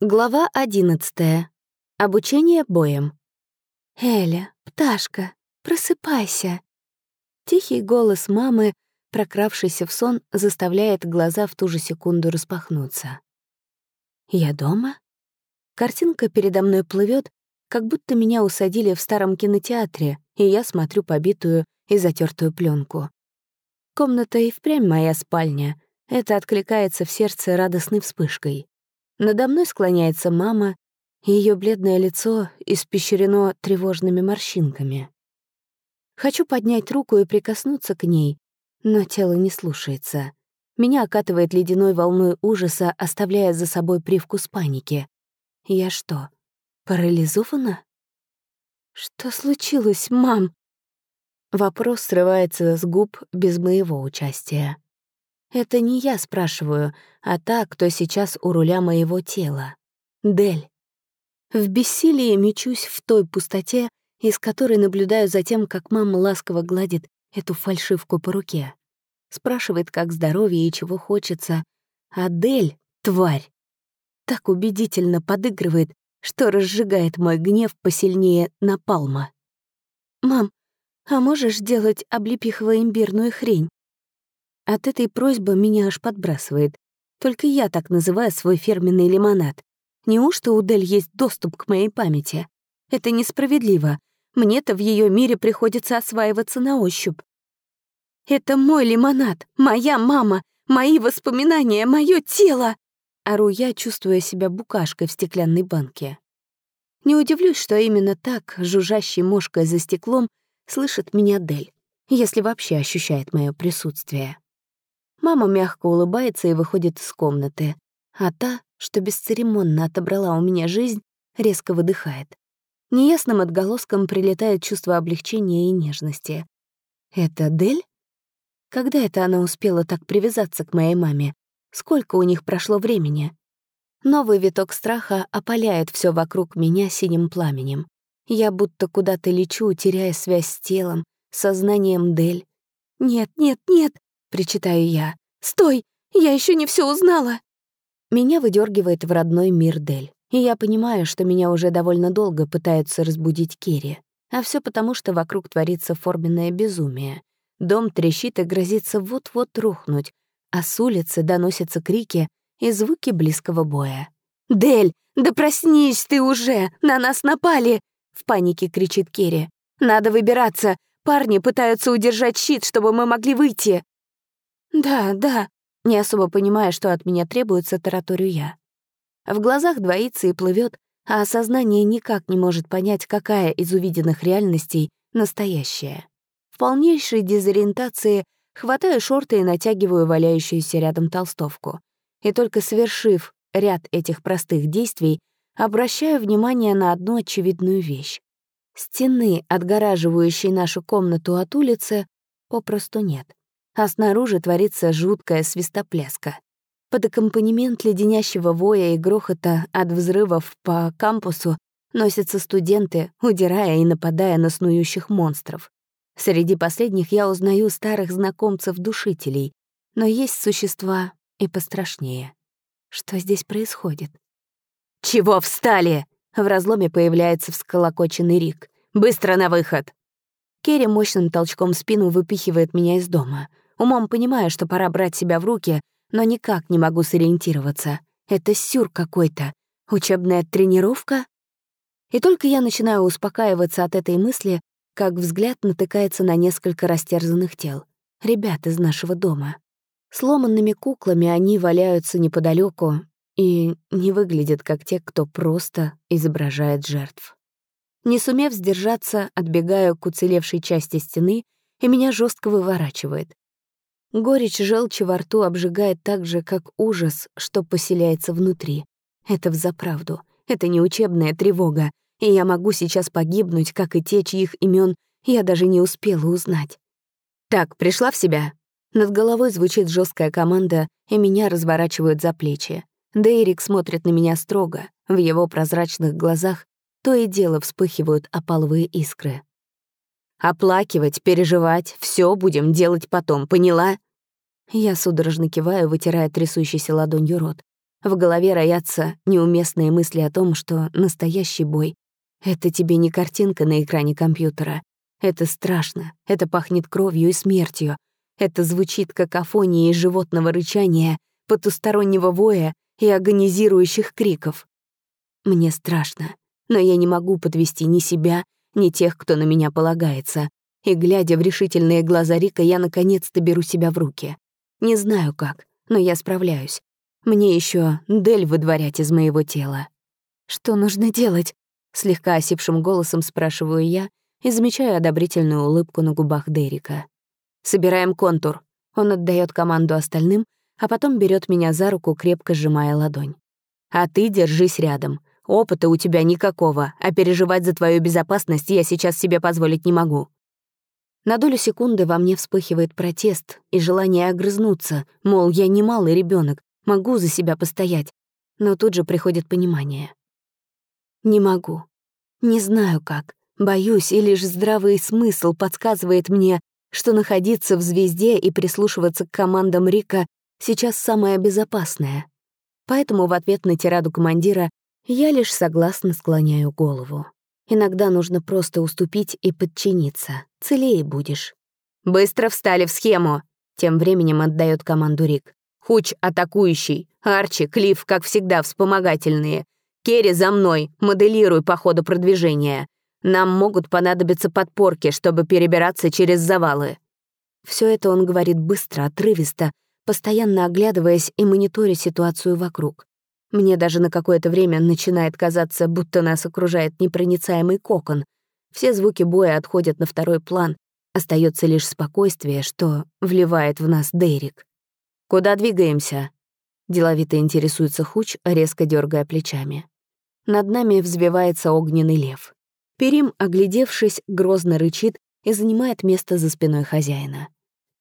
Глава одиннадцатая. Обучение боем. «Эля, пташка, просыпайся!» Тихий голос мамы, прокравшийся в сон, заставляет глаза в ту же секунду распахнуться. «Я дома?» Картинка передо мной плывет, как будто меня усадили в старом кинотеатре, и я смотрю побитую и затертую пленку. Комната и впрямь моя спальня. Это откликается в сердце радостной вспышкой. Надо мной склоняется мама, ее бледное лицо испещрено тревожными морщинками. Хочу поднять руку и прикоснуться к ней, но тело не слушается. Меня окатывает ледяной волной ужаса, оставляя за собой привкус паники. Я что, парализована? Что случилось, мам? Вопрос срывается с губ без моего участия. Это не я спрашиваю, а та, кто сейчас у руля моего тела. Дель. В бессилии мечусь в той пустоте, из которой наблюдаю за тем, как мама ласково гладит эту фальшивку по руке. Спрашивает, как здоровье и чего хочется. А Дель, тварь, так убедительно подыгрывает, что разжигает мой гнев посильнее напалма. «Мам, а можешь сделать облепихово-имбирную хрень?» От этой просьбы меня аж подбрасывает. Только я так называю свой фирменный лимонад. Неужто у Дель есть доступ к моей памяти? Это несправедливо. Мне-то в ее мире приходится осваиваться на ощупь. Это мой лимонад, моя мама, мои воспоминания, мое тело. Ору я, чувствуя себя букашкой в стеклянной банке. Не удивлюсь, что именно так, жужжащей мошкой за стеклом, слышит меня Дель, если вообще ощущает мое присутствие. Мама мягко улыбается и выходит из комнаты, а та, что бесцеремонно отобрала у меня жизнь, резко выдыхает. Неясным отголоском прилетает чувство облегчения и нежности. Это Дель? Когда это она успела так привязаться к моей маме? Сколько у них прошло времени? Новый виток страха опаляет все вокруг меня синим пламенем. Я будто куда-то лечу, теряя связь с телом, сознанием Дель. «Нет, нет, нет!» — причитаю я. «Стой! Я еще не все узнала!» Меня выдергивает в родной мир Дель, и я понимаю, что меня уже довольно долго пытаются разбудить Керри. А все потому, что вокруг творится форменное безумие. Дом трещит и грозится вот-вот рухнуть, а с улицы доносятся крики и звуки близкого боя. «Дель, да проснись ты уже! На нас напали!» — в панике кричит Керри. «Надо выбираться! Парни пытаются удержать щит, чтобы мы могли выйти!» «Да, да», не особо понимая, что от меня требуется, тараторю я. В глазах двоится и плывет, а сознание никак не может понять, какая из увиденных реальностей настоящая. В полнейшей дезориентации хватаю шорты и натягиваю валяющуюся рядом толстовку. И только совершив ряд этих простых действий, обращаю внимание на одну очевидную вещь. Стены, отгораживающей нашу комнату от улицы, попросту нет а снаружи творится жуткая свистопляска. Под аккомпанемент леденящего воя и грохота от взрывов по кампусу носятся студенты, удирая и нападая на снующих монстров. Среди последних я узнаю старых знакомцев-душителей, но есть существа и пострашнее. Что здесь происходит? «Чего встали?» В разломе появляется всколокоченный Рик. «Быстро на выход!» Керри мощным толчком спину выпихивает меня из дома. Умом понимаю, что пора брать себя в руки, но никак не могу сориентироваться. Это сюр какой-то. Учебная тренировка? И только я начинаю успокаиваться от этой мысли, как взгляд натыкается на несколько растерзанных тел. Ребят из нашего дома. Сломанными куклами они валяются неподалеку и не выглядят как те, кто просто изображает жертв. Не сумев сдержаться, отбегаю к уцелевшей части стены, и меня жестко выворачивает. Горечь желчи во рту обжигает так же, как ужас, что поселяется внутри. Это взаправду. Это не учебная тревога, и я могу сейчас погибнуть, как и те, чьих имен я даже не успела узнать. «Так, пришла в себя?» Над головой звучит жесткая команда, и меня разворачивают за плечи. Дейрик смотрит на меня строго. В его прозрачных глазах то и дело вспыхивают опаловые искры. Оплакивать, переживать — все будем делать потом, поняла?» Я судорожно киваю, вытирая трясущейся ладонью рот. В голове роятся неуместные мысли о том, что настоящий бой — это тебе не картинка на экране компьютера. Это страшно, это пахнет кровью и смертью. Это звучит как афония животного рычания, потустороннего воя и агонизирующих криков. Мне страшно, но я не могу подвести ни себя, ни тех, кто на меня полагается. И, глядя в решительные глаза Рика, я наконец-то беру себя в руки. Не знаю как, но я справляюсь. Мне еще Дель выдворять из моего тела. «Что нужно делать?» — слегка осипшим голосом спрашиваю я и замечаю одобрительную улыбку на губах Дерека. «Собираем контур». Он отдает команду остальным, а потом берет меня за руку, крепко сжимая ладонь. «А ты держись рядом. Опыта у тебя никакого, а переживать за твою безопасность я сейчас себе позволить не могу». На долю секунды во мне вспыхивает протест и желание огрызнуться, мол, я не малый ребенок, могу за себя постоять. Но тут же приходит понимание. Не могу. Не знаю как. Боюсь, и лишь здравый смысл подсказывает мне, что находиться в звезде и прислушиваться к командам Рика сейчас самое безопасное. Поэтому в ответ на тираду командира я лишь согласно склоняю голову. Иногда нужно просто уступить и подчиниться. Целее будешь. «Быстро встали в схему!» Тем временем отдает команду Рик. «Хуч атакующий. Арчи, Клифф, как всегда, вспомогательные. Керри за мной, моделируй по ходу продвижения. Нам могут понадобиться подпорки, чтобы перебираться через завалы». Все это он говорит быстро, отрывисто, постоянно оглядываясь и мониторя ситуацию вокруг. Мне даже на какое-то время начинает казаться, будто нас окружает непроницаемый кокон. Все звуки боя отходят на второй план. Остается лишь спокойствие, что вливает в нас Дейрик. «Куда двигаемся?» Деловито интересуется Хуч, резко дергая плечами. Над нами взвивается огненный лев. Перим, оглядевшись, грозно рычит и занимает место за спиной хозяина.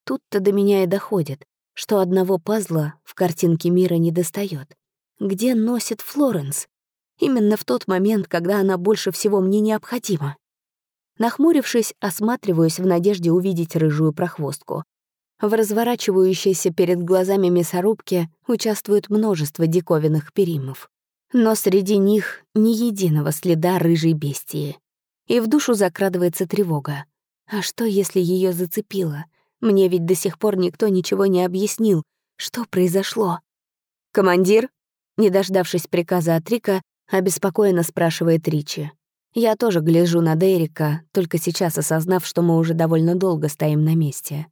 Тут-то до меня и доходит, что одного пазла в картинке мира не достает где носит Флоренс. Именно в тот момент, когда она больше всего мне необходима. Нахмурившись, осматриваюсь в надежде увидеть рыжую прохвостку. В разворачивающейся перед глазами мясорубке участвует множество диковинных перимов. Но среди них ни единого следа рыжей бестии. И в душу закрадывается тревога. А что, если ее зацепило? Мне ведь до сих пор никто ничего не объяснил. Что произошло? «Командир?» Не дождавшись приказа от Рика, обеспокоенно спрашивает Ричи. Я тоже гляжу на Дерека, только сейчас осознав, что мы уже довольно долго стоим на месте.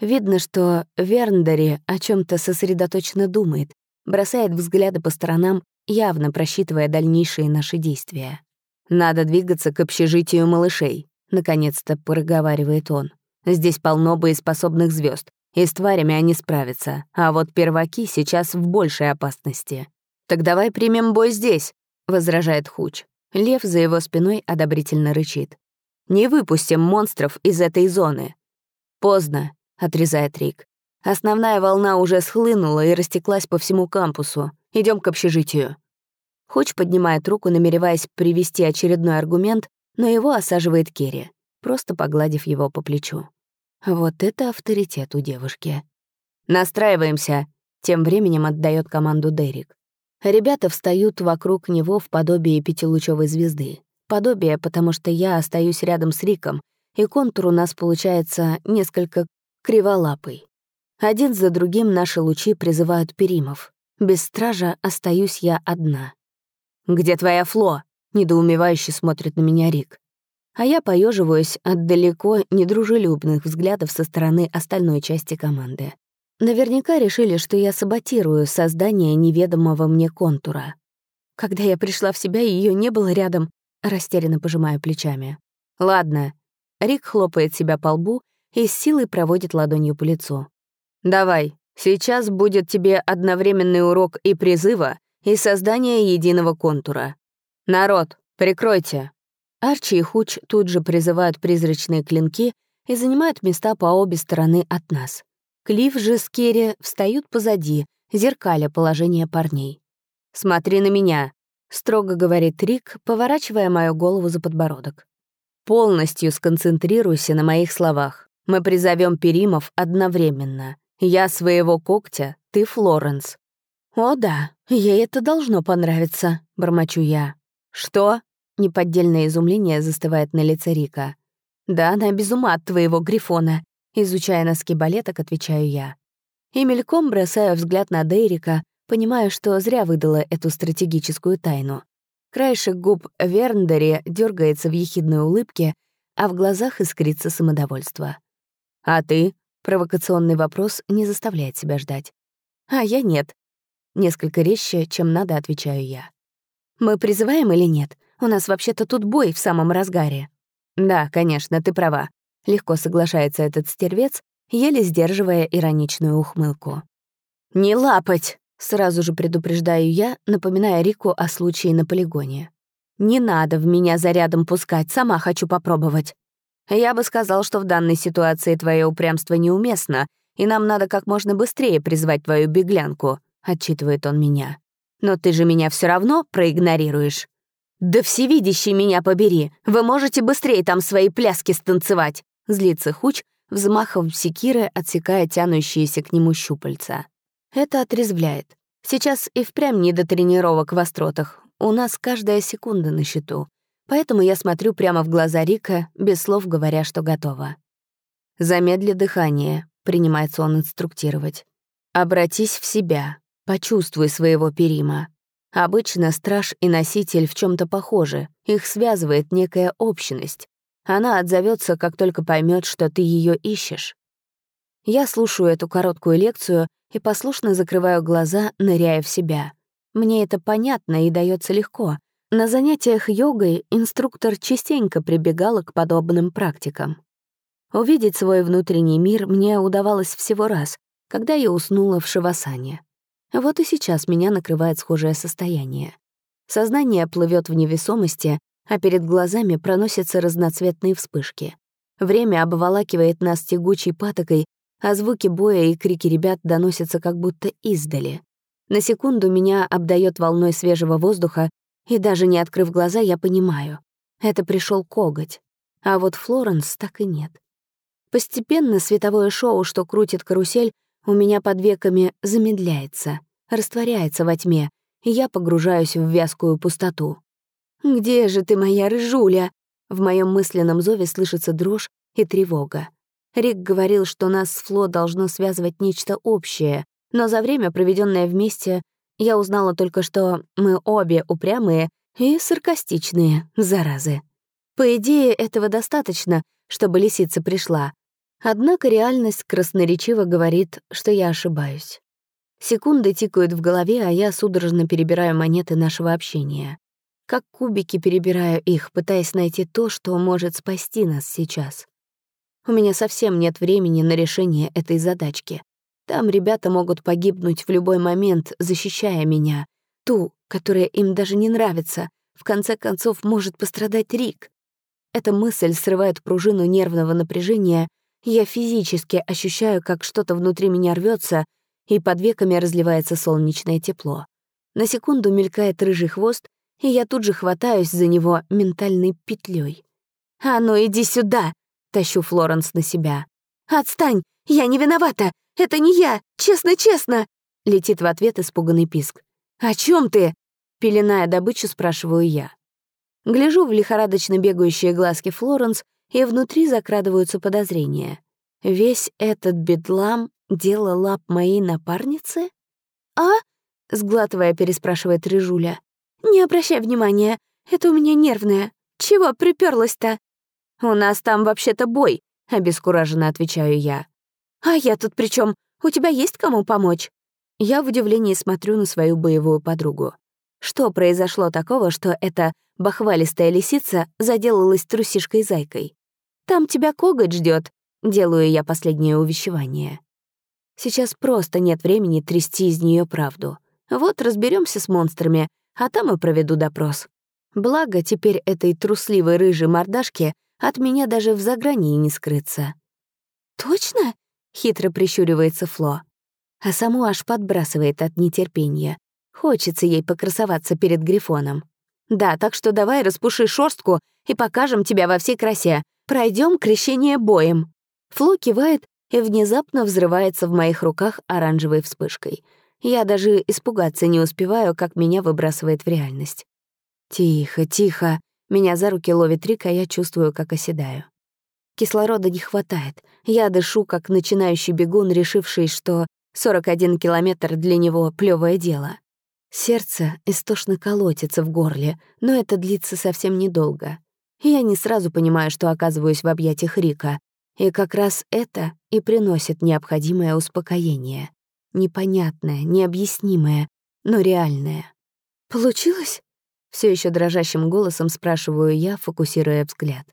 Видно, что Верндери о чем то сосредоточенно думает, бросает взгляды по сторонам, явно просчитывая дальнейшие наши действия. «Надо двигаться к общежитию малышей», — наконец-то проговаривает он. «Здесь полно боеспособных звезд, и с тварями они справятся, а вот перваки сейчас в большей опасности». «Так давай примем бой здесь», — возражает Хуч. Лев за его спиной одобрительно рычит. «Не выпустим монстров из этой зоны». «Поздно», — отрезает Рик. «Основная волна уже схлынула и растеклась по всему кампусу. Идем к общежитию». Хуч поднимает руку, намереваясь привести очередной аргумент, но его осаживает Керри, просто погладив его по плечу. Вот это авторитет у девушки. «Настраиваемся», — тем временем отдает команду Дерек. Ребята встают вокруг него в подобие пятилучевой звезды. Подобие, потому что я остаюсь рядом с Риком, и контур у нас получается несколько криволапый. Один за другим наши лучи призывают перимов. Без стража остаюсь я одна. «Где твоя Фло?» — недоумевающе смотрит на меня Рик. А я поеживаюсь от далеко недружелюбных взглядов со стороны остальной части команды. Наверняка решили, что я саботирую создание неведомого мне контура. Когда я пришла в себя, ее не было рядом, растерянно пожимая плечами. «Ладно». Рик хлопает себя по лбу и с силой проводит ладонью по лицу. «Давай, сейчас будет тебе одновременный урок и призыва, и создания единого контура. Народ, прикройте!» Арчи и Хуч тут же призывают призрачные клинки и занимают места по обе стороны от нас. Клифф же с Керри встают позади, зеркаля положение парней. «Смотри на меня», — строго говорит Рик, поворачивая мою голову за подбородок. «Полностью сконцентрируйся на моих словах. Мы призовем Перимов одновременно. Я своего когтя, ты Флоренс». «О да, «Ей это должно понравиться», — бормочу я. «Что?» — неподдельное изумление застывает на лице Рика. «Да она без ума от твоего грифона», — изучая носки балеток, отвечаю я. И мельком бросаю взгляд на Дейрика, понимая, что зря выдала эту стратегическую тайну. Краешек губ Верндери дергается в ехидной улыбке, а в глазах искрится самодовольство. «А ты?» — провокационный вопрос не заставляет себя ждать. «А я нет. Несколько резче, чем надо, отвечаю я. «Мы призываем или нет? У нас вообще-то тут бой в самом разгаре». «Да, конечно, ты права», — легко соглашается этот стервец, еле сдерживая ироничную ухмылку. «Не лапать!» — сразу же предупреждаю я, напоминая Рику о случае на полигоне. «Не надо в меня зарядом пускать, сама хочу попробовать». «Я бы сказал, что в данной ситуации твое упрямство неуместно, и нам надо как можно быстрее призвать твою беглянку», отчитывает он меня. «Но ты же меня все равно проигнорируешь». «Да всевидящий меня побери! Вы можете быстрее там свои пляски станцевать!» Злится Хуч, взмахом секиры отсекая тянущиеся к нему щупальца. Это отрезвляет. Сейчас и впрямь не до тренировок в остротах. У нас каждая секунда на счету. Поэтому я смотрю прямо в глаза Рика, без слов говоря, что готова. «Замедли дыхание», — принимается он инструктировать. «Обратись в себя. Почувствуй своего Перима. Обычно страж и носитель в чем то похожи, их связывает некая общность. Она отзовется, как только поймет, что ты ее ищешь. Я слушаю эту короткую лекцию и послушно закрываю глаза, ныряя в себя. Мне это понятно и дается легко. На занятиях йогой инструктор частенько прибегала к подобным практикам. Увидеть свой внутренний мир мне удавалось всего раз, когда я уснула в Шивасане. Вот и сейчас меня накрывает схожее состояние. Сознание плывет в невесомости, а перед глазами проносятся разноцветные вспышки. Время обволакивает нас тягучей патокой, а звуки боя и крики ребят доносятся как будто издали. На секунду меня обдает волной свежего воздуха, и даже не открыв глаза, я понимаю. Это пришел коготь. А вот Флоренс так и нет. Постепенно световое шоу, что крутит карусель, у меня под веками замедляется, растворяется во тьме, и я погружаюсь в вязкую пустоту. «Где же ты, моя рыжуля?» В моем мысленном зове слышится дрожь и тревога. Рик говорил, что нас с Фло должно связывать нечто общее, но за время, проведенное вместе, я узнала только, что мы обе упрямые и саркастичные, заразы. По идее, этого достаточно, чтобы лисица пришла, Однако реальность красноречиво говорит, что я ошибаюсь. Секунды тикают в голове, а я судорожно перебираю монеты нашего общения. Как кубики перебираю их, пытаясь найти то, что может спасти нас сейчас. У меня совсем нет времени на решение этой задачки. Там ребята могут погибнуть в любой момент, защищая меня. Ту, которая им даже не нравится. В конце концов, может пострадать Рик. Эта мысль срывает пружину нервного напряжения я физически ощущаю, как что-то внутри меня рвется, и под веками разливается солнечное тепло. На секунду мелькает рыжий хвост, и я тут же хватаюсь за него ментальной петлей. «А ну, иди сюда!» — тащу Флоренс на себя. «Отстань! Я не виновата! Это не я! Честно-честно!» — летит в ответ испуганный писк. «О чем ты?» — пеленая добычу, спрашиваю я. Гляжу в лихорадочно бегающие глазки Флоренс и внутри закрадываются подозрения. Весь этот бедлам — дело лап моей напарницы? «А?» — сглатывая, переспрашивает Рыжуля. «Не обращай внимания, это у меня нервное. Чего приперлась-то?» «У нас там вообще-то бой», — обескураженно отвечаю я. «А я тут при чем? У тебя есть кому помочь?» Я в удивлении смотрю на свою боевую подругу. Что произошло такого, что эта бахвалистая лисица заделалась трусишкой-зайкой? Там тебя коготь ждет, делаю я последнее увещевание. Сейчас просто нет времени трясти из нее правду. Вот разберемся с монстрами, а там и проведу допрос. Благо, теперь этой трусливой рыжей мордашке от меня даже в загрании не скрыться. «Точно?» — хитро прищуривается Фло. А саму аж подбрасывает от нетерпения. Хочется ей покрасоваться перед Грифоном. «Да, так что давай распуши шорстку и покажем тебя во всей красе, Пройдем крещение боем». Фло кивает и внезапно взрывается в моих руках оранжевой вспышкой. Я даже испугаться не успеваю, как меня выбрасывает в реальность. Тихо, тихо. Меня за руки ловит Рик, а я чувствую, как оседаю. Кислорода не хватает. Я дышу, как начинающий бегун, решивший, что 41 километр для него — плевое дело. Сердце истошно колотится в горле, но это длится совсем недолго. Я не сразу понимаю, что оказываюсь в объятиях Рика, и как раз это и приносит необходимое успокоение. Непонятное, необъяснимое, но реальное. «Получилось?» — все еще дрожащим голосом спрашиваю я, фокусируя взгляд.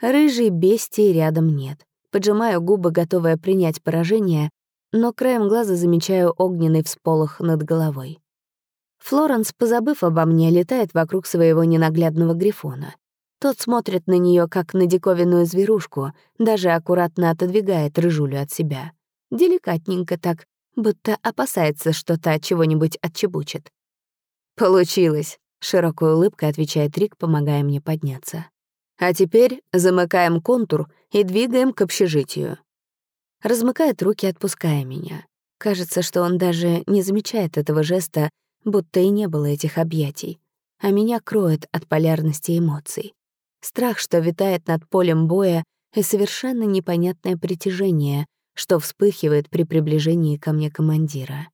Рыжей бестии рядом нет. Поджимаю губы, готовая принять поражение, но краем глаза замечаю огненный всполох над головой. Флоренс, позабыв обо мне, летает вокруг своего ненаглядного грифона. Тот смотрит на нее как на диковинную зверушку, даже аккуратно отодвигает рыжулю от себя. Деликатненько так, будто опасается, что та чего-нибудь отчебучит. «Получилось», — широкой улыбкой отвечает Рик, помогая мне подняться. «А теперь замыкаем контур и двигаем к общежитию». Размыкает руки, отпуская меня. Кажется, что он даже не замечает этого жеста, будто и не было этих объятий, а меня кроет от полярности эмоций. Страх, что витает над полем боя, и совершенно непонятное притяжение, что вспыхивает при приближении ко мне командира.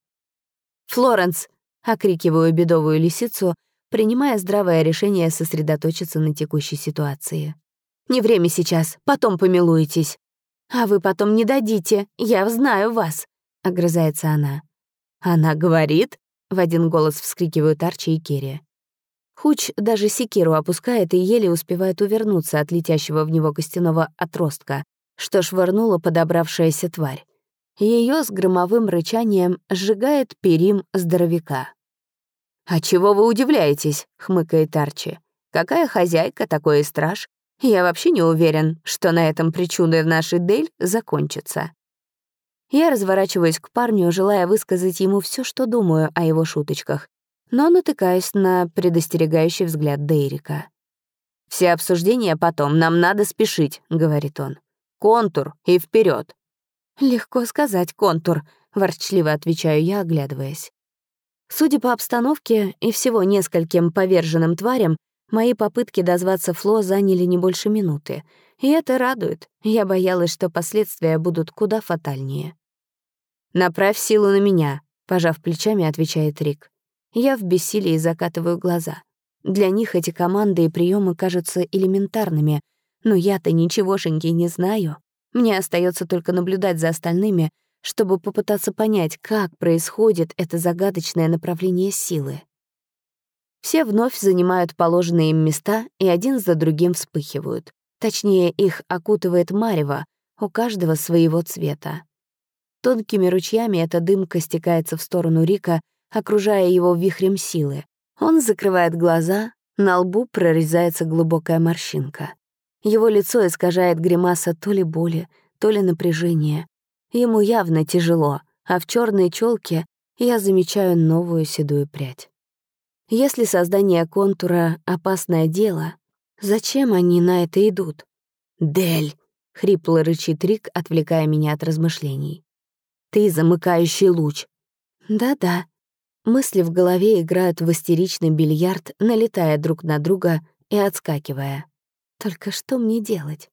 «Флоренс!» — окрикиваю бедовую лисицу, принимая здравое решение сосредоточиться на текущей ситуации. «Не время сейчас, потом помилуетесь». «А вы потом не дадите, я знаю вас», — огрызается она. «Она говорит?» В один голос вскрикивают Арчи и Керри. Хуч даже секиру опускает и еле успевает увернуться от летящего в него костяного отростка, что швырнула подобравшаяся тварь. Ее с громовым рычанием сжигает перим здоровяка. «А чего вы удивляетесь?» — хмыкает Арчи. «Какая хозяйка, такой и страж. Я вообще не уверен, что на этом причуды в нашей Дель закончится». Я разворачиваюсь к парню, желая высказать ему все, что думаю о его шуточках, но натыкаюсь на предостерегающий взгляд Дейрика. «Все обсуждения потом, нам надо спешить», — говорит он. «Контур и вперед. «Легко сказать, контур», — ворчливо отвечаю я, оглядываясь. Судя по обстановке и всего нескольким поверженным тварям, мои попытки дозваться Фло заняли не больше минуты. И это радует. Я боялась, что последствия будут куда фатальнее. «Направь силу на меня», — пожав плечами, отвечает Рик. Я в бессилии закатываю глаза. Для них эти команды и приемы кажутся элементарными, но я-то ничегошеньки не знаю. Мне остается только наблюдать за остальными, чтобы попытаться понять, как происходит это загадочное направление силы. Все вновь занимают положенные им места и один за другим вспыхивают. Точнее, их окутывает марево, у каждого своего цвета. Тонкими ручьями эта дымка стекается в сторону Рика, окружая его вихрем силы. Он закрывает глаза, на лбу прорезается глубокая морщинка. Его лицо искажает гримаса то ли боли, то ли напряжения. Ему явно тяжело, а в черной челке я замечаю новую седую прядь. Если создание контура — опасное дело, зачем они на это идут? «Дель!» — хрипло рычит Рик, отвлекая меня от размышлений. Ты замыкающий луч. Да-да. Мысли в голове играют в истеричный бильярд, налетая друг на друга и отскакивая. Только что мне делать?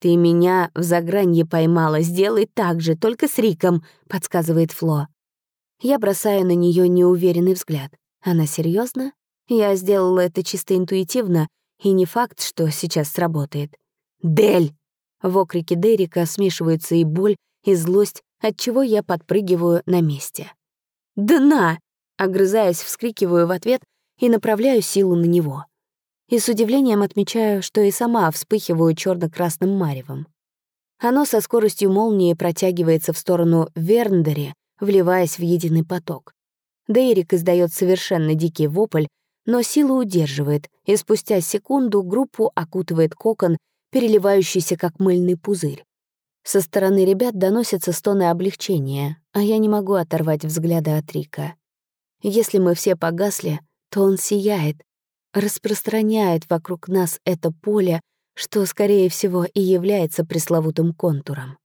«Ты меня в загранье поймала, сделай так же, только с Риком», — подсказывает Фло. Я бросаю на нее неуверенный взгляд. Она серьезно? Я сделала это чисто интуитивно, и не факт, что сейчас сработает. «Дель!» В окрике Дерека смешиваются и боль, и злость, отчего я подпрыгиваю на месте. «Дна!» — огрызаясь, вскрикиваю в ответ и направляю силу на него. И с удивлением отмечаю, что и сама вспыхиваю черно красным маревом. Оно со скоростью молнии протягивается в сторону Верндери, вливаясь в единый поток. Дейрик издает совершенно дикий вопль, но сила удерживает, и спустя секунду группу окутывает кокон, переливающийся как мыльный пузырь. Со стороны ребят доносятся стоны облегчения, а я не могу оторвать взгляда от Рика. Если мы все погасли, то он сияет, распространяет вокруг нас это поле, что, скорее всего, и является пресловутым контуром.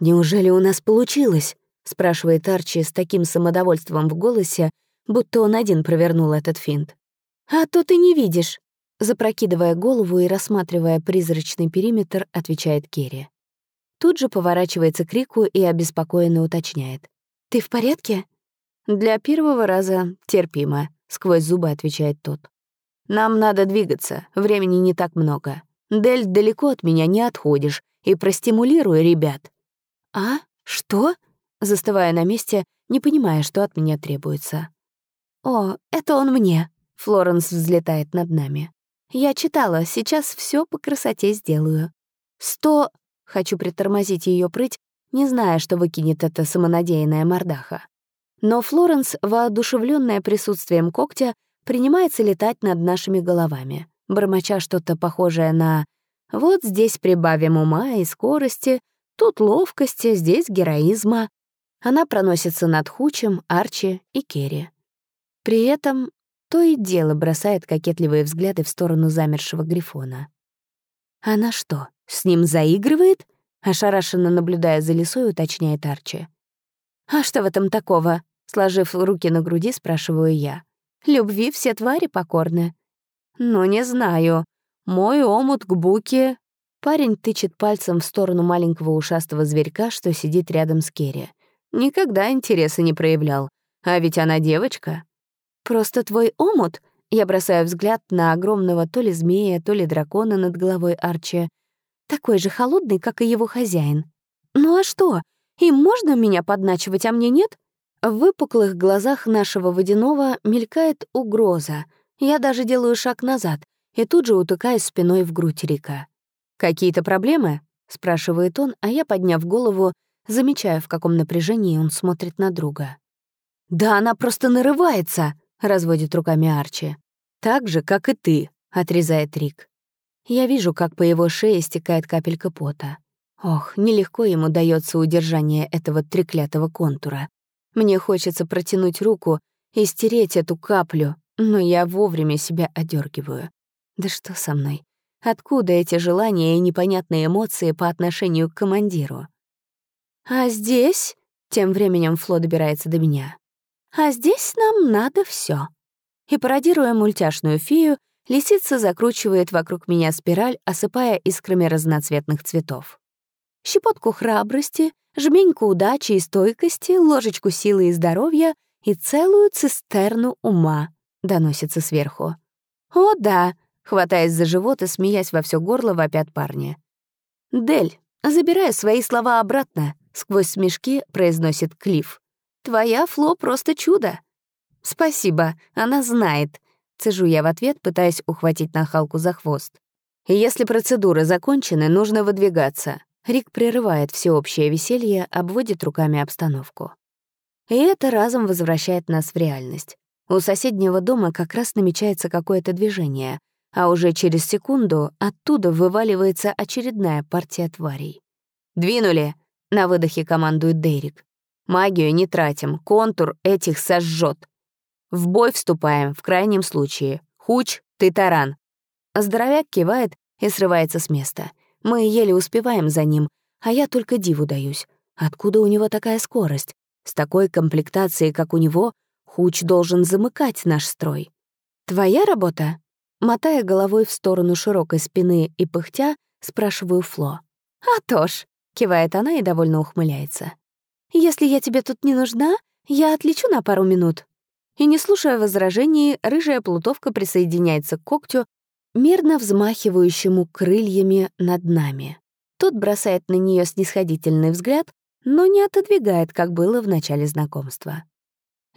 «Неужели у нас получилось?» — спрашивает Арчи с таким самодовольством в голосе, будто он один провернул этот финт. «А то ты не видишь», — запрокидывая голову и рассматривая призрачный периметр, отвечает Керри. Тут же поворачивается к Рику и обеспокоенно уточняет. «Ты в порядке?» «Для первого раза терпимо», — сквозь зубы отвечает тот. «Нам надо двигаться, времени не так много. Дель, далеко от меня не отходишь, и простимулируй ребят». «А? Что?» Застывая на месте, не понимая, что от меня требуется. «О, это он мне!» — Флоренс взлетает над нами. «Я читала, сейчас все по красоте сделаю». «Сто...» — хочу притормозить ее прыть, не зная, что выкинет эта самонадеянная мордаха. Но Флоренс, воодушевленная присутствием когтя, принимается летать над нашими головами, бормоча что-то похожее на «вот здесь прибавим ума и скорости, тут ловкости, здесь героизма». Она проносится над Хучем, Арчи и Керри. При этом то и дело бросает кокетливые взгляды в сторону замершего Грифона. «Она что, с ним заигрывает?» — ошарашенно наблюдая за лесой, уточняет Арчи. «А что в этом такого?» — сложив руки на груди, спрашиваю я. «Любви все твари покорны». «Ну, не знаю. Мой омут к буке...» Парень тычет пальцем в сторону маленького ушастого зверька, что сидит рядом с Керри. Никогда интереса не проявлял. А ведь она девочка. Просто твой омут, я бросаю взгляд на огромного то ли змея, то ли дракона над головой Арчи, такой же холодный, как и его хозяин. Ну а что? Им можно меня подначивать, а мне нет? В выпуклых глазах нашего водяного мелькает угроза. Я даже делаю шаг назад и тут же утыкаюсь спиной в грудь Рика. «Какие-то проблемы?» — спрашивает он, а я, подняв голову, замечаю, в каком напряжении он смотрит на друга. «Да она просто нарывается!» — разводит руками Арчи. «Так же, как и ты», — отрезает Рик. Я вижу, как по его шее стекает капелька пота. Ох, нелегко ему дается удержание этого треклятого контура. Мне хочется протянуть руку и стереть эту каплю, но я вовремя себя одергиваю. Да что со мной? Откуда эти желания и непонятные эмоции по отношению к командиру? А здесь, тем временем Фло добирается до меня, а здесь нам надо все. И пародируя мультяшную фею, лисица закручивает вокруг меня спираль, осыпая искрами разноцветных цветов. Щепотку храбрости, жменьку удачи и стойкости, ложечку силы и здоровья и целую цистерну ума, доносится сверху. «О, да!» — хватаясь за живот и смеясь во все горло, вопят парни. «Дель, забираю свои слова обратно», — сквозь смешки произносит Клифф. Твоя Фло просто чудо». «Спасибо, она знает», — цежу я в ответ, пытаясь ухватить нахалку за хвост. «Если процедуры закончены, нужно выдвигаться». Рик прерывает всеобщее веселье, обводит руками обстановку. И это разом возвращает нас в реальность. У соседнего дома как раз намечается какое-то движение, а уже через секунду оттуда вываливается очередная партия тварей. «Двинули!» — на выдохе командует Дейрик. Магию не тратим, контур этих сожжет. В бой вступаем, в крайнем случае. Хуч, ты таран. Здоровяк кивает и срывается с места. Мы еле успеваем за ним, а я только диву даюсь. Откуда у него такая скорость? С такой комплектацией, как у него, Хуч должен замыкать наш строй. «Твоя работа?» Мотая головой в сторону широкой спины и пыхтя, спрашиваю Фло. «А то ж!» — кивает она и довольно ухмыляется. «Если я тебе тут не нужна, я отлечу на пару минут». И не слушая возражений, рыжая плутовка присоединяется к когтю, мерно взмахивающему крыльями над нами. Тот бросает на нее снисходительный взгляд, но не отодвигает, как было в начале знакомства.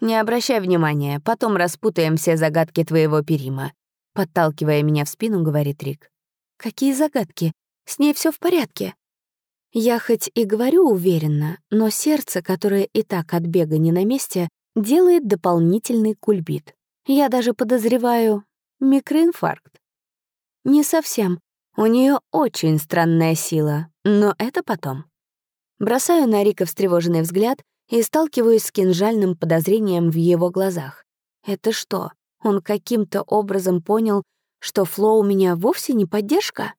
«Не обращай внимания, потом распутаем все загадки твоего перима», подталкивая меня в спину, говорит Рик. «Какие загадки? С ней все в порядке». Я хоть и говорю уверенно, но сердце, которое и так от бега не на месте, делает дополнительный кульбит. Я даже подозреваю микроинфаркт. Не совсем. У нее очень странная сила, но это потом. Бросаю на Рика встревоженный взгляд и сталкиваюсь с кинжальным подозрением в его глазах. Это что, он каким-то образом понял, что Фло у меня вовсе не поддержка?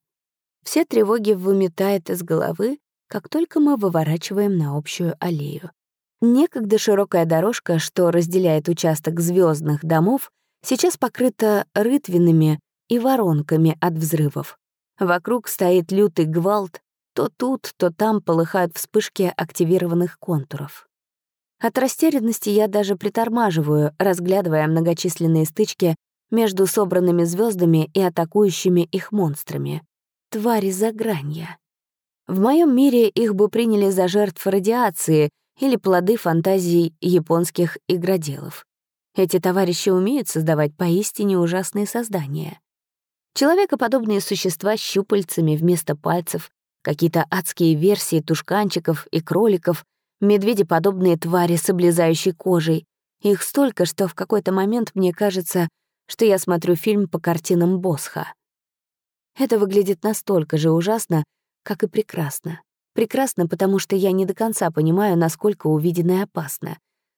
Все тревоги выметает из головы, как только мы выворачиваем на общую аллею. Некогда широкая дорожка, что разделяет участок звездных домов, сейчас покрыта рытвинами и воронками от взрывов. Вокруг стоит лютый гвалт, то тут, то там полыхают вспышки активированных контуров. От растерянности я даже притормаживаю, разглядывая многочисленные стычки между собранными звездами и атакующими их монстрами. Твари загранья. В моем мире их бы приняли за жертв радиации или плоды фантазий японских игроделов. Эти товарищи умеют создавать поистине ужасные создания. Человекоподобные существа с щупальцами вместо пальцев, какие-то адские версии тушканчиков и кроликов, медведеподобные твари с облезающей кожей. Их столько, что в какой-то момент мне кажется, что я смотрю фильм по картинам Босха. Это выглядит настолько же ужасно, как и прекрасно. Прекрасно, потому что я не до конца понимаю, насколько увиденное опасно.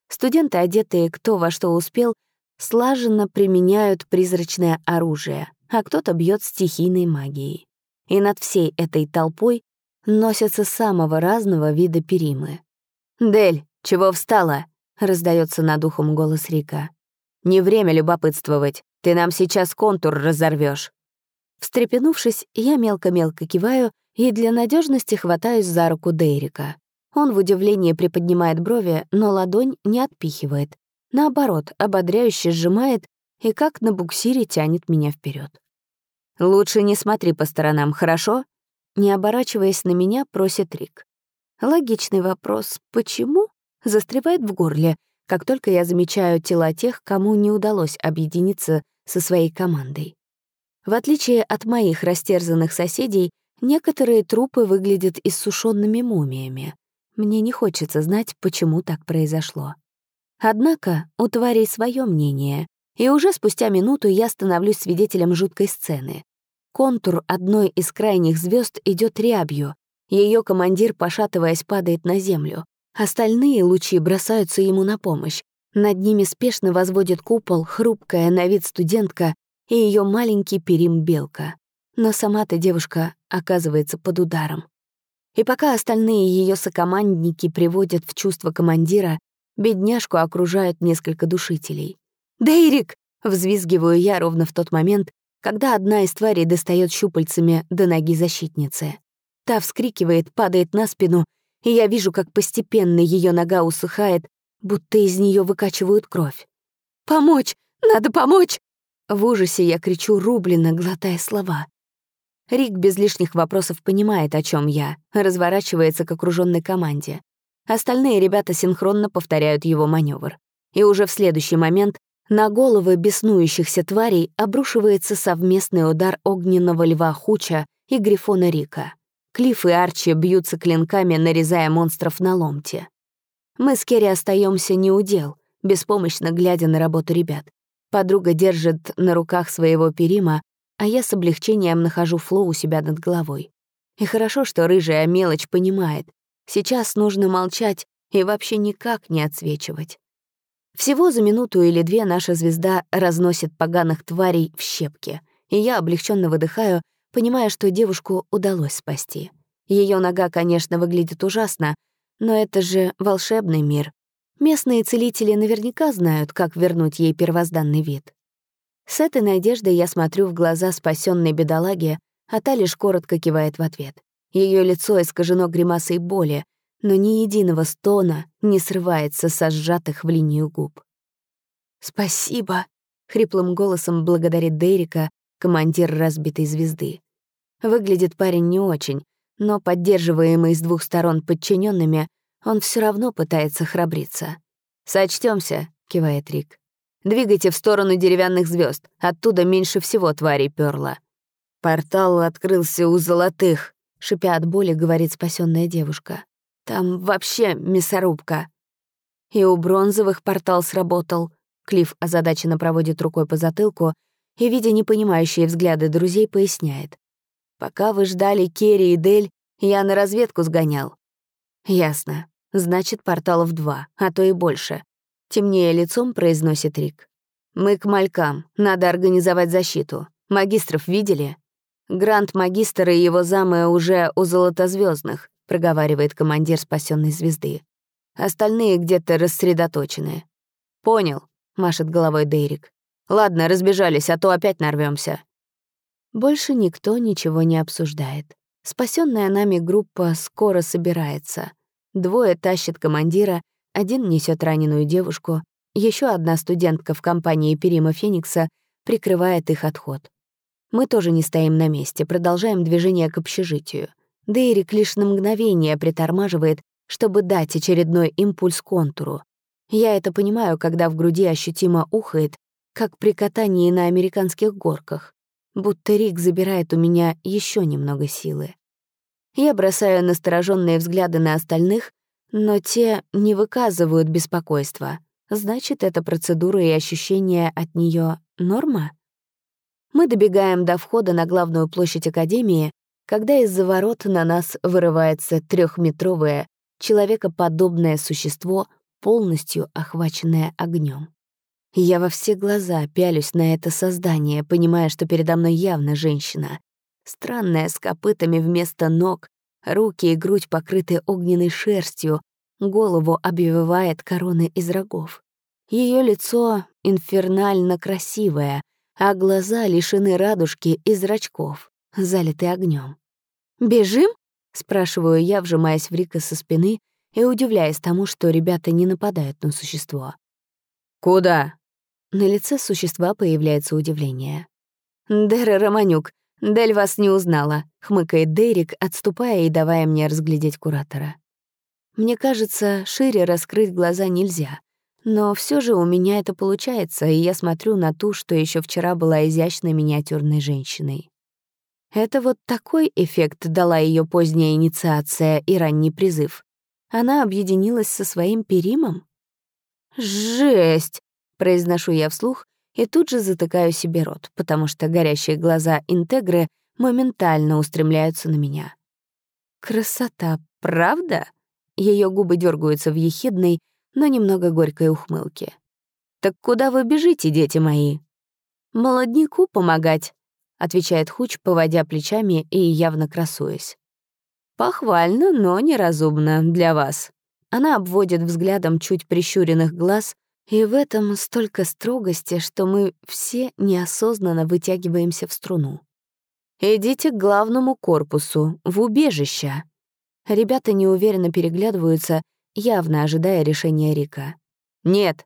Студенты, одетые кто во что успел, слаженно применяют призрачное оружие, а кто-то бьет стихийной магией. И над всей этой толпой носятся самого разного вида перимы. «Дель, чего встала?» — раздается над ухом голос Рика. «Не время любопытствовать. Ты нам сейчас контур разорвешь. Встрепенувшись, я мелко-мелко киваю и для надежности хватаюсь за руку Дейрика. Он в удивлении приподнимает брови, но ладонь не отпихивает. Наоборот, ободряюще сжимает и как на буксире тянет меня вперед. «Лучше не смотри по сторонам, хорошо?» Не оборачиваясь на меня, просит Рик. Логичный вопрос «почему?» застревает в горле, как только я замечаю тела тех, кому не удалось объединиться со своей командой. В отличие от моих растерзанных соседей, некоторые трупы выглядят иссушенными мумиями. Мне не хочется знать, почему так произошло. Однако у тварей свое мнение, и уже спустя минуту я становлюсь свидетелем жуткой сцены. Контур одной из крайних звезд идет рябью, ее командир, пошатываясь, падает на землю. Остальные лучи бросаются ему на помощь. Над ними спешно возводит купол хрупкая на вид студентка и ее маленький перим-белка. Но сама-то девушка оказывается под ударом. И пока остальные ее сокомандники приводят в чувство командира, бедняжку окружают несколько душителей. «Дейрик!» — взвизгиваю я ровно в тот момент, когда одна из тварей достает щупальцами до ноги защитницы. Та вскрикивает, падает на спину, и я вижу, как постепенно ее нога усыхает, будто из нее выкачивают кровь. «Помочь! Надо помочь!» В ужасе я кричу рублено, глотая слова. Рик без лишних вопросов понимает, о чем я, разворачивается к окруженной команде. Остальные ребята синхронно повторяют его маневр. И уже в следующий момент на головы беснующихся тварей обрушивается совместный удар огненного льва Хуча и грифона Рика. Клифф и Арчи бьются клинками, нарезая монстров на ломте. Мы с Керри остаемся неудел, беспомощно глядя на работу ребят. Подруга держит на руках своего перима, а я с облегчением нахожу Фло у себя над головой. И хорошо, что рыжая мелочь понимает. Сейчас нужно молчать и вообще никак не отсвечивать. Всего за минуту или две наша звезда разносит поганых тварей в щепки, и я облегченно выдыхаю, понимая, что девушку удалось спасти. Ее нога, конечно, выглядит ужасно, но это же волшебный мир. Местные целители наверняка знают, как вернуть ей первозданный вид. С этой надеждой я смотрю в глаза спасенной бедолаги, а та лишь коротко кивает в ответ. Ее лицо искажено гримасой боли, но ни единого стона не срывается со сжатых в линию губ. «Спасибо», — хриплым голосом благодарит Дерека, командир разбитой звезды. Выглядит парень не очень, но поддерживаемый с двух сторон подчиненными, он все равно пытается храбриться. Сочтемся, кивает Рик. «Двигайте в сторону деревянных звезд, оттуда меньше всего тварей пёрло». «Портал открылся у золотых», — шипя от боли, говорит спасенная девушка. «Там вообще мясорубка». И у бронзовых портал сработал. Клифф озадаченно проводит рукой по затылку и, видя непонимающие взгляды друзей, поясняет. Пока вы ждали Керри и Дель, я на разведку сгонял. Ясно. Значит, порталов два, а то и больше. Темнее лицом произносит Рик. Мы к малькам. Надо организовать защиту. Магистров видели? Грант-магистр и его замы уже у золотозвездных, проговаривает командир спасенной звезды. Остальные где-то рассредоточены. «Понял», — машет головой Дейрик. «Ладно, разбежались, а то опять нарвемся. Больше никто ничего не обсуждает. Спасенная нами группа скоро собирается. Двое тащат командира, один несет раненую девушку, еще одна студентка в компании Перима Феникса прикрывает их отход. Мы тоже не стоим на месте, продолжаем движение к общежитию. Дейрик лишь на мгновение притормаживает, чтобы дать очередной импульс контуру. Я это понимаю, когда в груди ощутимо ухает, как при катании на американских горках, будто Рик забирает у меня еще немного силы. Я бросаю настороженные взгляды на остальных, но те не выказывают беспокойства. Значит, эта процедура и ощущение от нее норма? Мы добегаем до входа на главную площадь Академии, когда из-за ворот на нас вырывается трехметровое, человекоподобное существо, полностью охваченное огнем. Я во все глаза пялюсь на это создание, понимая, что передо мной явно женщина. Странная, с копытами вместо ног, руки и грудь покрыты огненной шерстью, голову обвивает короны из рогов. Ее лицо инфернально красивое, а глаза лишены радужки и зрачков, залиты огнем. «Бежим?» — спрашиваю я, вжимаясь в Рика со спины и удивляясь тому, что ребята не нападают на существо. «Куда?» На лице существа появляется удивление. «Дэра Романюк, Дель вас не узнала», — хмыкает Дерек, отступая и давая мне разглядеть куратора. Мне кажется, шире раскрыть глаза нельзя. Но все же у меня это получается, и я смотрю на ту, что еще вчера была изящной миниатюрной женщиной. Это вот такой эффект дала ее поздняя инициация и ранний призыв. Она объединилась со своим перимом? «Жесть!» — произношу я вслух и тут же затыкаю себе рот, потому что горящие глаза интегры моментально устремляются на меня. «Красота, правда?» Ее губы дергаются в ехидной, но немного горькой ухмылке. «Так куда вы бежите, дети мои?» «Молодняку помогать», — отвечает Хуч, поводя плечами и явно красуясь. «Похвально, но неразумно для вас». Она обводит взглядом чуть прищуренных глаз, и в этом столько строгости, что мы все неосознанно вытягиваемся в струну. «Идите к главному корпусу, в убежище». Ребята неуверенно переглядываются, явно ожидая решения Рика. «Нет».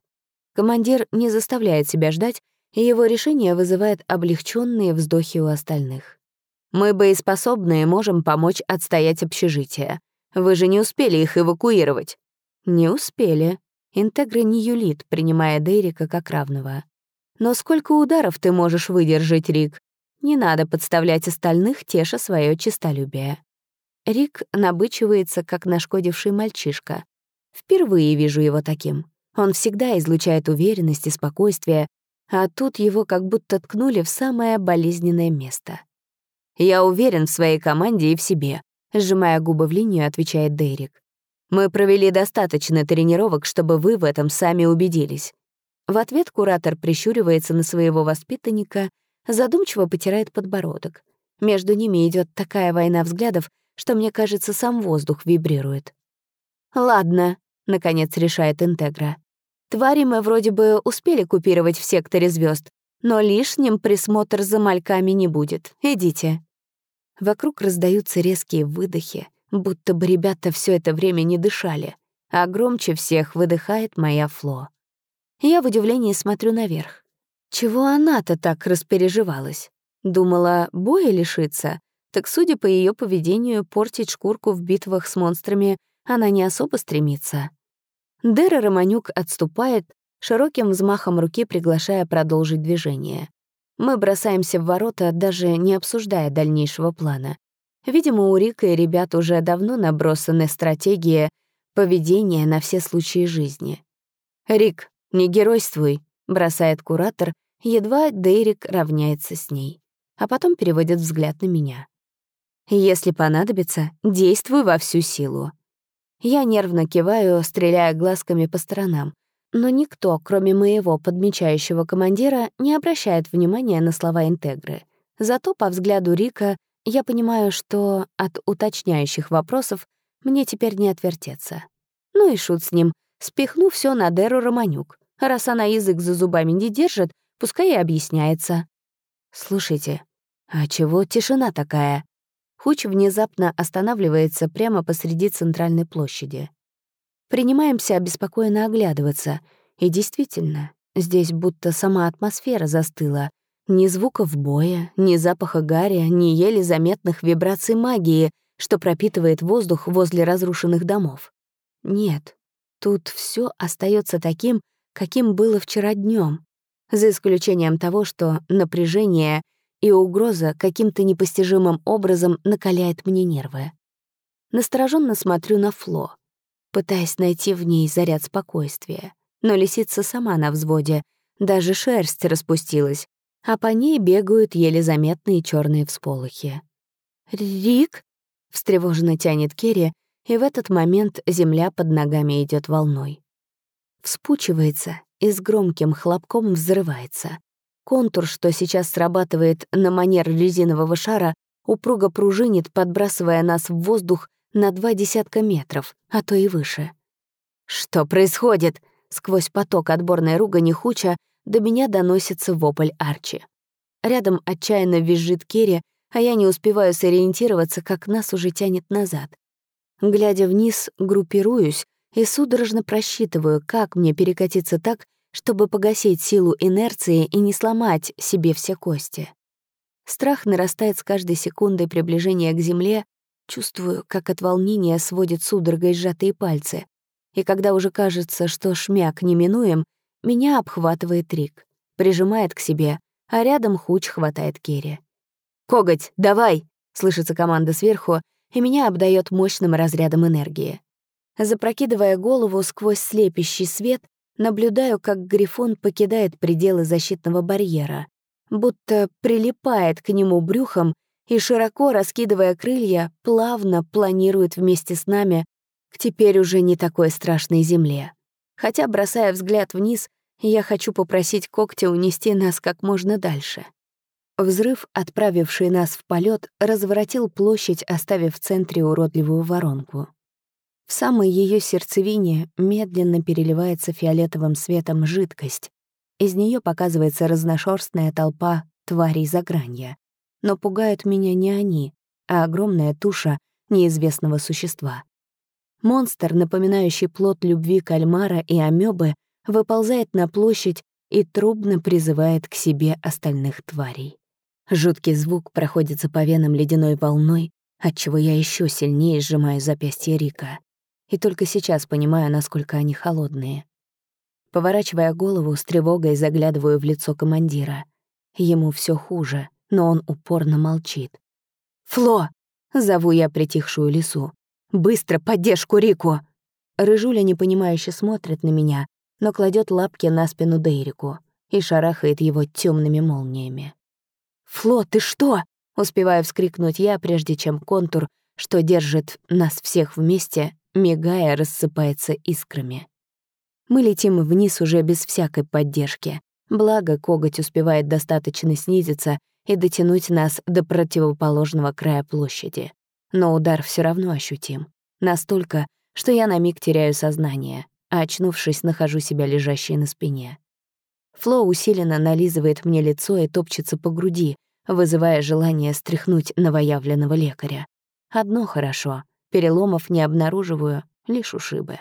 Командир не заставляет себя ждать, и его решение вызывает облегченные вздохи у остальных. «Мы боеспособные можем помочь отстоять общежитие. Вы же не успели их эвакуировать». «Не успели». Интегра не юлит, принимая Дерека как равного. «Но сколько ударов ты можешь выдержать, Рик? Не надо подставлять остальных, теша свое честолюбие». Рик набычивается, как нашкодивший мальчишка. Впервые вижу его таким. Он всегда излучает уверенность и спокойствие, а тут его как будто ткнули в самое болезненное место. «Я уверен в своей команде и в себе», — сжимая губы в линию, отвечает Дерек. «Мы провели достаточно тренировок, чтобы вы в этом сами убедились». В ответ куратор прищуривается на своего воспитанника, задумчиво потирает подбородок. Между ними идет такая война взглядов, что, мне кажется, сам воздух вибрирует. «Ладно», — наконец решает Интегра. «Твари мы вроде бы успели купировать в секторе звезд, но лишним присмотр за мальками не будет. Идите». Вокруг раздаются резкие выдохи, будто бы ребята все это время не дышали, а громче всех выдыхает моя Фло. Я в удивлении смотрю наверх. Чего она-то так распереживалась? Думала, боя лишиться, так, судя по ее поведению, портить шкурку в битвах с монстрами она не особо стремится. Дера Романюк отступает, широким взмахом руки приглашая продолжить движение. Мы бросаемся в ворота, даже не обсуждая дальнейшего плана. Видимо, у Рика и ребят уже давно набросаны стратегия поведения на все случаи жизни. «Рик, не геройствуй», — бросает куратор, едва Дейрик равняется с ней, а потом переводит взгляд на меня. Если понадобится, действуй во всю силу. Я нервно киваю, стреляя глазками по сторонам, но никто, кроме моего подмечающего командира, не обращает внимания на слова Интегры. Зато по взгляду Рика я понимаю, что от уточняющих вопросов мне теперь не отвертеться. Ну и шут с ним. Спихну все на Деру Романюк. Раз она язык за зубами не держит, пускай и объясняется. Слушайте, а чего тишина такая? Хуч внезапно останавливается прямо посреди центральной площади. Принимаемся обеспокоенно оглядываться. И действительно, здесь будто сама атмосфера застыла. Ни звуков боя, ни запаха гаря, ни еле заметных вибраций магии, что пропитывает воздух возле разрушенных домов. Нет, тут все остается таким, каким было вчера днем, за исключением того, что напряжение и угроза каким-то непостижимым образом накаляет мне нервы. Настороженно смотрю на Фло пытаясь найти в ней заряд спокойствия. Но лисица сама на взводе, даже шерсть распустилась, а по ней бегают еле заметные черные всполохи. «Рик?» — встревоженно тянет Керри, и в этот момент земля под ногами идет волной. Вспучивается и с громким хлопком взрывается. Контур, что сейчас срабатывает на манер резинового шара, упруго пружинит, подбрасывая нас в воздух на два десятка метров, а то и выше. «Что происходит?» Сквозь поток отборной ругани Хуча до меня доносится вопль Арчи. Рядом отчаянно визжит Керри, а я не успеваю сориентироваться, как нас уже тянет назад. Глядя вниз, группируюсь и судорожно просчитываю, как мне перекатиться так, чтобы погасить силу инерции и не сломать себе все кости. Страх нарастает с каждой секундой приближения к земле, Чувствую, как от волнения сводит судорогой сжатые пальцы. И когда уже кажется, что шмяк неминуем, меня обхватывает Рик, прижимает к себе, а рядом Хуч хватает Керри. «Коготь, давай!» — слышится команда сверху, и меня обдает мощным разрядом энергии. Запрокидывая голову сквозь слепящий свет, наблюдаю, как Грифон покидает пределы защитного барьера, будто прилипает к нему брюхом и, широко раскидывая крылья, плавно планирует вместе с нами к теперь уже не такой страшной земле. Хотя, бросая взгляд вниз, я хочу попросить когтя унести нас как можно дальше. Взрыв, отправивший нас в полет, разворотил площадь, оставив в центре уродливую воронку. В самой ее сердцевине медленно переливается фиолетовым светом жидкость. Из нее показывается разношерстная толпа тварей загранья но пугают меня не они, а огромная туша неизвестного существа. Монстр, напоминающий плод любви кальмара и амебы, выползает на площадь и трубно призывает к себе остальных тварей. Жуткий звук проходится по венам ледяной волной, отчего я еще сильнее сжимаю запястье Рика. И только сейчас понимаю, насколько они холодные. Поворачивая голову, с тревогой заглядываю в лицо командира. Ему все хуже — но он упорно молчит. «Фло!» — зову я притихшую лису. «Быстро поддержку Рику!» Рыжуля непонимающе смотрит на меня, но кладет лапки на спину Дейрику и шарахает его темными молниями. «Фло, ты что?» — успеваю вскрикнуть я, прежде чем контур, что держит нас всех вместе, мигая, рассыпается искрами. Мы летим вниз уже без всякой поддержки. Благо, коготь успевает достаточно снизиться, и дотянуть нас до противоположного края площади. Но удар все равно ощутим. Настолько, что я на миг теряю сознание, а очнувшись, нахожу себя лежащей на спине. Фло усиленно нализывает мне лицо и топчется по груди, вызывая желание стряхнуть новоявленного лекаря. Одно хорошо — переломов не обнаруживаю, лишь ушибы.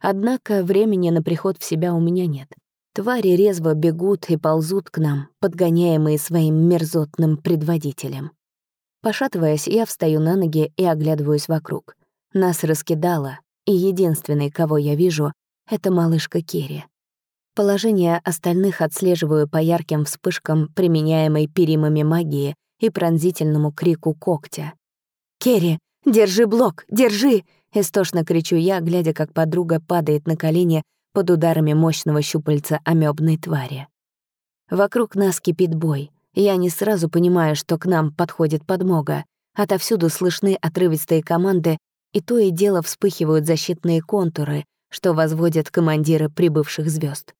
Однако времени на приход в себя у меня нет. Твари резво бегут и ползут к нам, подгоняемые своим мерзотным предводителем. Пошатываясь, я встаю на ноги и оглядываюсь вокруг. Нас раскидало, и единственный, кого я вижу, — это малышка Керри. Положение остальных отслеживаю по ярким вспышкам, применяемой перимами магии и пронзительному крику когтя. «Керри, держи блок, держи!» — истошно кричу я, глядя, как подруга падает на колени под ударами мощного щупальца амебной твари. Вокруг нас кипит бой. Я не сразу понимаю, что к нам подходит подмога. Отовсюду слышны отрывистые команды, и то и дело вспыхивают защитные контуры, что возводят командиры прибывших звезд.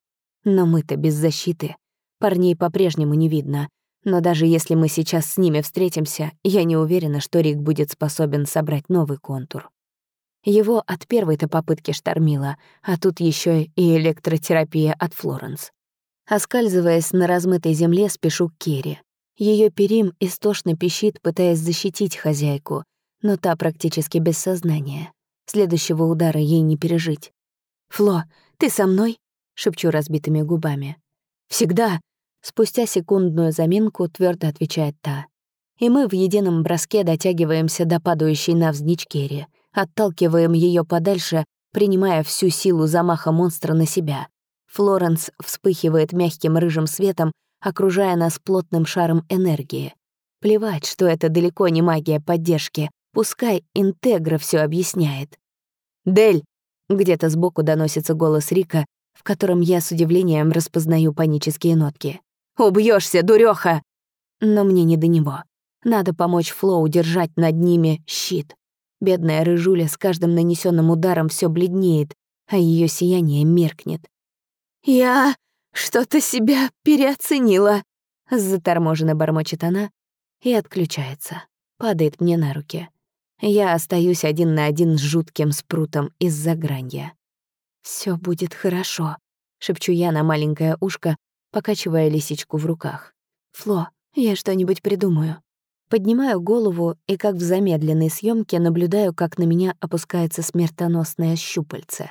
Но мы-то без защиты. Парней по-прежнему не видно. Но даже если мы сейчас с ними встретимся, я не уверена, что Рик будет способен собрать новый контур. Его от первой-то попытки штормило, а тут еще и электротерапия от Флоренс. Оскальзываясь на размытой земле, спешу к Керри. Ее перим истошно пищит, пытаясь защитить хозяйку, но та практически без сознания. Следующего удара ей не пережить. «Фло, ты со мной?» — шепчу разбитыми губами. «Всегда!» — спустя секундную заминку твердо отвечает та. И мы в едином броске дотягиваемся до падающей навзничь Керри, отталкиваем ее подальше, принимая всю силу замаха монстра на себя. Флоренс вспыхивает мягким рыжим светом, окружая нас плотным шаром энергии. Плевать, что это далеко не магия поддержки, пускай Интегра все объясняет. «Дель!» — где-то сбоку доносится голос Рика, в котором я с удивлением распознаю панические нотки. Убьешься, дуреха! Но мне не до него. Надо помочь Флоу держать над ними щит. Бедная рыжуля с каждым нанесенным ударом все бледнеет, а ее сияние меркнет. «Я что-то себя переоценила», — заторможенно бормочет она и отключается, падает мне на руки. Я остаюсь один на один с жутким спрутом из-за гранья. Все будет хорошо», — шепчу я на маленькое ушко, покачивая лисичку в руках. «Фло, я что-нибудь придумаю». Поднимаю голову и, как в замедленной съемке, наблюдаю, как на меня опускается смертоносное щупальце.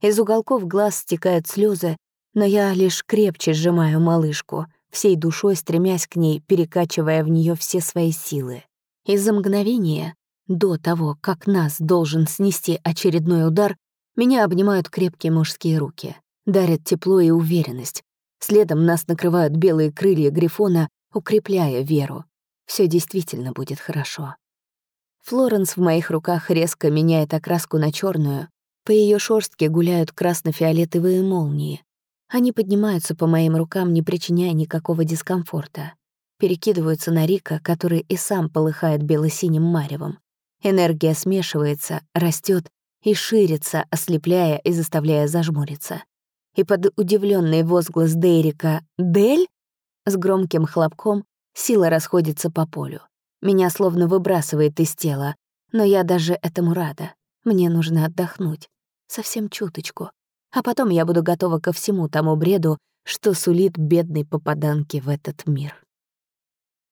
Из уголков глаз стекают слезы, но я лишь крепче сжимаю малышку, всей душой стремясь к ней, перекачивая в нее все свои силы. Из-за мгновения, до того, как нас должен снести очередной удар, меня обнимают крепкие мужские руки, дарят тепло и уверенность. Следом нас накрывают белые крылья Грифона, укрепляя веру. Все действительно будет хорошо. Флоренс в моих руках резко меняет окраску на черную. По ее шорстке гуляют красно-фиолетовые молнии. Они поднимаются по моим рукам, не причиняя никакого дискомфорта. Перекидываются на Рика, который и сам полыхает бело-синим маревом. Энергия смешивается, растет и ширится, ослепляя и заставляя зажмуриться. И под удивленный возглас Дейрика «Дель?» с громким хлопком сила расходится по полю. Меня словно выбрасывает из тела, но я даже этому рада. Мне нужно отдохнуть. Совсем чуточку. А потом я буду готова ко всему тому бреду, что сулит бедной попаданке в этот мир.